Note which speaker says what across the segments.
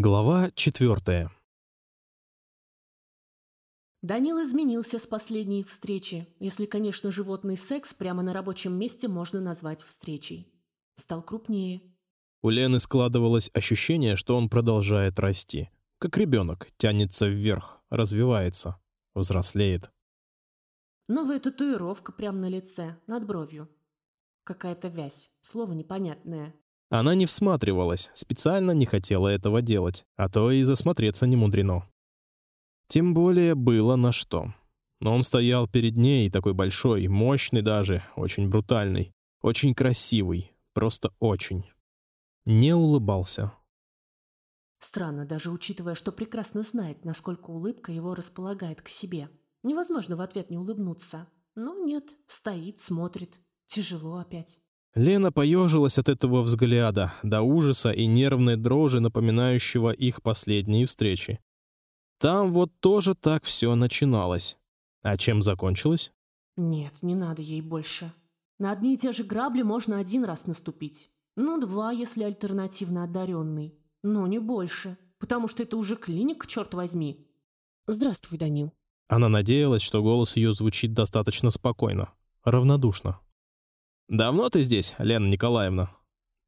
Speaker 1: Глава четвертая.
Speaker 2: Данил изменился с последней встречи, если, конечно, животный секс прямо на рабочем месте можно назвать встречей. Стал крупнее.
Speaker 1: У Лены складывалось ощущение, что он продолжает расти, как ребенок, тянется вверх, развивается, взрослеет.
Speaker 2: Новая татуировка прямо на лице, над бровью. Какая-то вязь, слово непонятное.
Speaker 1: Она не всматривалась, специально не хотела этого делать, а то и засмотреться не мудрено. Тем более было на что. Но он стоял перед ней, такой большой, мощный даже, очень брутальный, очень красивый, просто очень. Не улыбался.
Speaker 2: Странно, даже учитывая, что прекрасно знает, насколько улыбка его располагает к себе. Невозможно в ответ не улыбнуться. Но нет, стоит, смотрит. Тяжело опять.
Speaker 1: Лена поежилась от этого взгляда, до ужаса и нервной дрожи, напоминающего их последние встречи. Там вот тоже так все начиналось. А чем закончилось?
Speaker 2: Нет, не надо ей больше. На одни и те же грабли можно один раз наступить. Ну, два, если альтернативно одаренный. Но не больше, потому что это уже клиник, черт возьми. Здравствуй, Данил.
Speaker 1: Она надеялась, что голос ее звучит достаточно спокойно, равнодушно. Давно ты здесь, Лена Николаевна?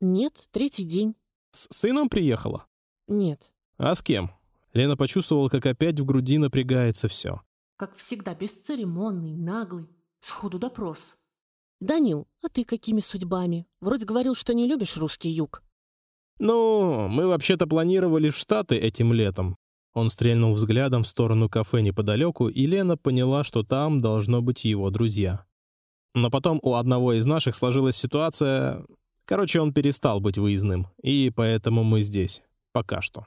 Speaker 2: Нет, третий день.
Speaker 1: С сыном приехала?
Speaker 2: Нет.
Speaker 1: А с кем? Лена почувствовала, как опять в груди напрягается все.
Speaker 2: Как всегда, бесцеремонный, наглый, сходу допрос. Данил, а ты какими судьбами? Вроде говорил, что не любишь русский юг.
Speaker 1: Ну, мы вообще-то планировали в Штаты этим летом. Он стрельнул взглядом в сторону кафе неподалеку, и Лена поняла, что там должно быть его друзья. Но потом у одного из наших сложилась ситуация... Короче, он перестал быть выездным, и поэтому мы здесь. Пока что.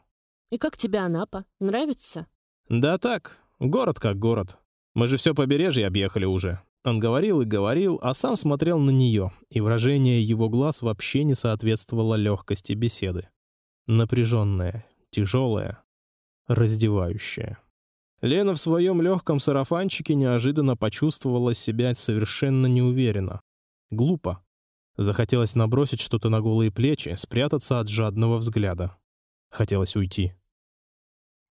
Speaker 2: И как тебе Анапа? Нравится?
Speaker 1: Да так, город как город. Мы же все побережье объехали уже. Он говорил и говорил, а сам смотрел на нее, и выражение его глаз вообще не соответствовало легкости беседы. Напряженное, тяжелое, раздевающее. Лена в своем легком сарафанчике неожиданно почувствовала себя совершенно неуверенно, глупо. Захотелось набросить что-то на голые плечи, спрятаться от жадного взгляда. Хотелось уйти.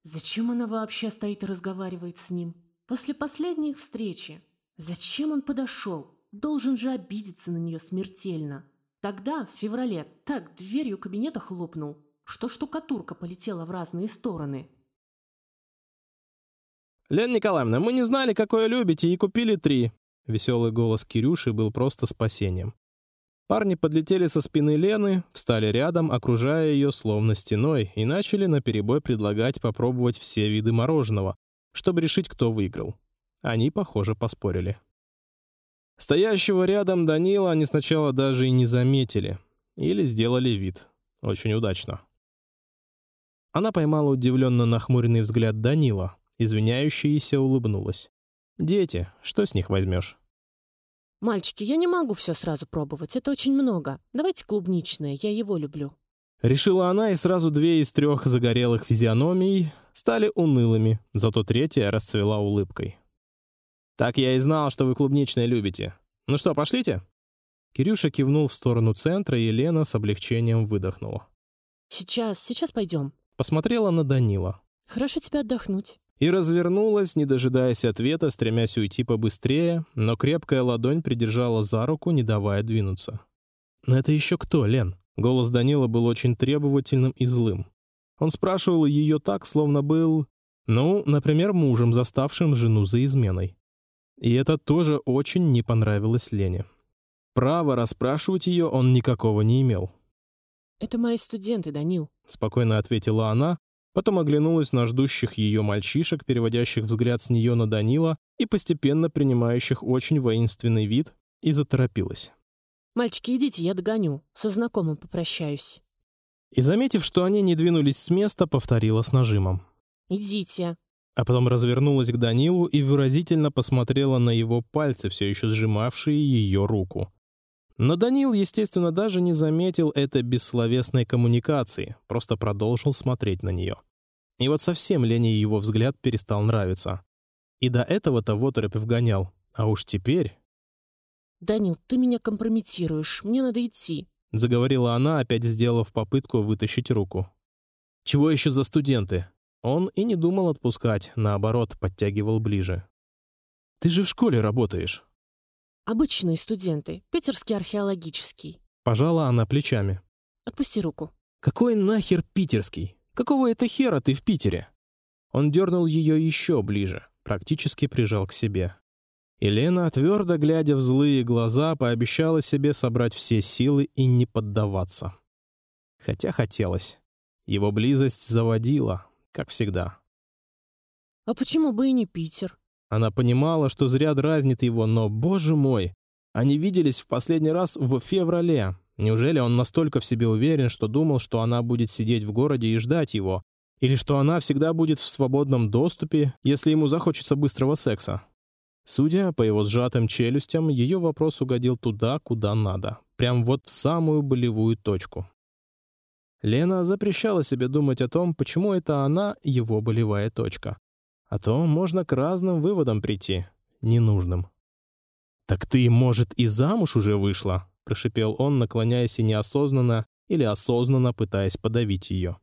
Speaker 2: Зачем она вообще стоит и разговаривает с ним? После последней их встречи. Зачем он подошел? Должен же обидеться на нее смертельно. Тогда, в феврале, так дверью кабинета хлопнул, что штукатурка полетела в разные стороны.
Speaker 1: Лена Николаевна, мы не знали, какое любите, и купили три. Веселый голос Кирюши был просто спасением. Парни подлетели со спины Лены, встали рядом, окружая ее словно стеной, и начали наперебой предлагать попробовать все виды мороженого, чтобы решить, кто выиграл. Они, похоже, поспорили. Стоящего рядом Данила они сначала даже и не заметили, или сделали вид. Очень удачно. Она поймала удивленно нахмуренный взгляд Данила, извиняющаяся улыбнулась. Дети, что с них возьмешь?
Speaker 2: Мальчики, я не могу все сразу пробовать, это очень много. Давайте клубничное, я его люблю.
Speaker 1: Решила она, и сразу две из трех загорелых физиономий стали унылыми, зато третья расцвела улыбкой. Так я и знал, что вы клубничное любите. Ну что, пошлите? Кирюша кивнул в сторону центра, и Лена с облегчением выдохнула.
Speaker 2: Сейчас, сейчас пойдем.
Speaker 1: Посмотрела на Данила.
Speaker 2: Хорошо тебе отдохнуть
Speaker 1: и развернулась, не дожидаясь ответа, стремясь уйти побыстрее, но крепкая ладонь придержала за руку, не давая двинуться. Но это еще кто, Лен? Голос Данила был очень требовательным и злым. Он спрашивал ее так, словно был, ну, например, мужем, заставшим жену за изменой. И это тоже очень не понравилось Лене. Право расспрашивать ее он никакого не имел.
Speaker 2: Это мои студенты, Данил.
Speaker 1: Спокойно ответила она, Потом оглянулась на ждущих ее мальчишек, переводящих взгляд с нее на Данила и постепенно принимающих очень воинственный вид, и заторопилась.
Speaker 2: «Мальчики, идите, я догоню. Со знакомым попрощаюсь».
Speaker 1: И, заметив, что они не двинулись с места, повторила с нажимом.
Speaker 2: «Идите».
Speaker 1: А потом развернулась к Данилу и выразительно посмотрела на его пальцы, все еще сжимавшие ее руку. Но Данил, естественно, даже не заметил этой бессловесной коммуникации, просто продолжил смотреть на нее. И вот совсем Лене его взгляд перестал нравиться. И до этого-то в оторопь вгонял, а уж теперь...
Speaker 2: «Данил, ты меня компрометируешь, мне надо идти», —
Speaker 1: заговорила она, опять сделав попытку вытащить руку. Чего еще за студенты? Он и не думал отпускать, наоборот, подтягивал ближе. Ты же в школе работаешь.
Speaker 2: Обычные студенты, питерский археологический.
Speaker 1: Пожала она плечами.
Speaker 2: Отпусти руку.
Speaker 1: Какой нахер питерский? Какого это хера ты в Питере? Он дернул ее еще ближе, практически прижал к себе. Елена, твердо глядя в злые глаза, пообещала себе собрать все силы и не поддаваться. Хотя хотелось. Его близость заводила, как всегда.
Speaker 2: А почему бы и не Питер?
Speaker 1: Она понимала, что зря дразнит его, но, боже мой, они виделись в последний раз в феврале. Неужели он настолько в себе уверен, что думал, что она будет сидеть в городе и ждать его, или что она всегда будет в свободном доступе, если ему захочется быстрого секса? Судя по его сжатым челюстям, ее вопрос угодил туда, куда надо, прям вот в самую болевую точку. Лена запрещала себе думать о том, почему это она его болевая точка. А то можно к разным выводам прийти, ненужным. Так ты, может, и замуж уже вышла? прошипел он, наклоняясь и неосознанно или осознанно пытаясь подавить ее.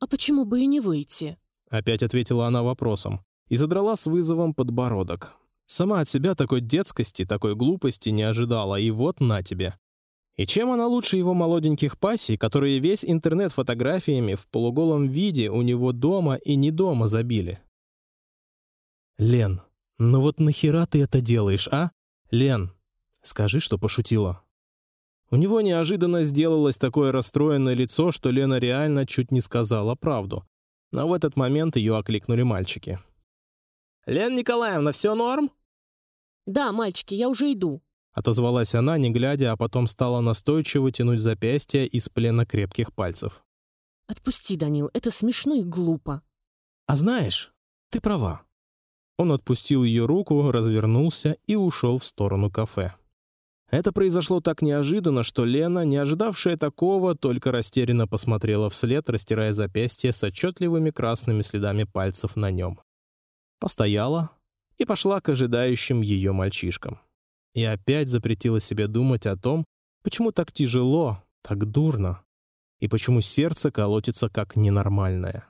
Speaker 2: А почему бы и не выйти?
Speaker 1: Опять ответила она вопросом и задрала с вызовом подбородок. Сама от себя такой детскости, такой глупости не ожидала, и вот на тебе. И чем она лучше его молоденьких пассий, которые весь интернет фотографиями в полуголом виде у него дома и не дома забили? Лен, ну вот нахера ты это делаешь, а? Лен, скажи, что пошутила. У него неожиданно сделалось такое расстроенное лицо, что Лена реально чуть не сказала правду. Но в этот момент ее окликнули мальчики. Лен Николаевна, все норм?
Speaker 2: Да, мальчики, я уже иду.
Speaker 1: Отозвалась она, не глядя, а потом стала настойчиво тянуть запястье из плена крепких пальцев.
Speaker 2: Отпусти, Данил, это смешно и глупо.
Speaker 1: А знаешь, ты права. Он отпустил ее руку, развернулся и ушел в сторону кафе. Это произошло так неожиданно, что Лена, не ожидавшая такого, только растерянно посмотрела вслед, растирая запястье с отчетливыми красными следами пальцев на нем. Постояла и пошла к ожидающим ее мальчишкам и опять запретила себе думать о том, почему так тяжело, так дурно, и почему сердце колотится как ненормальное.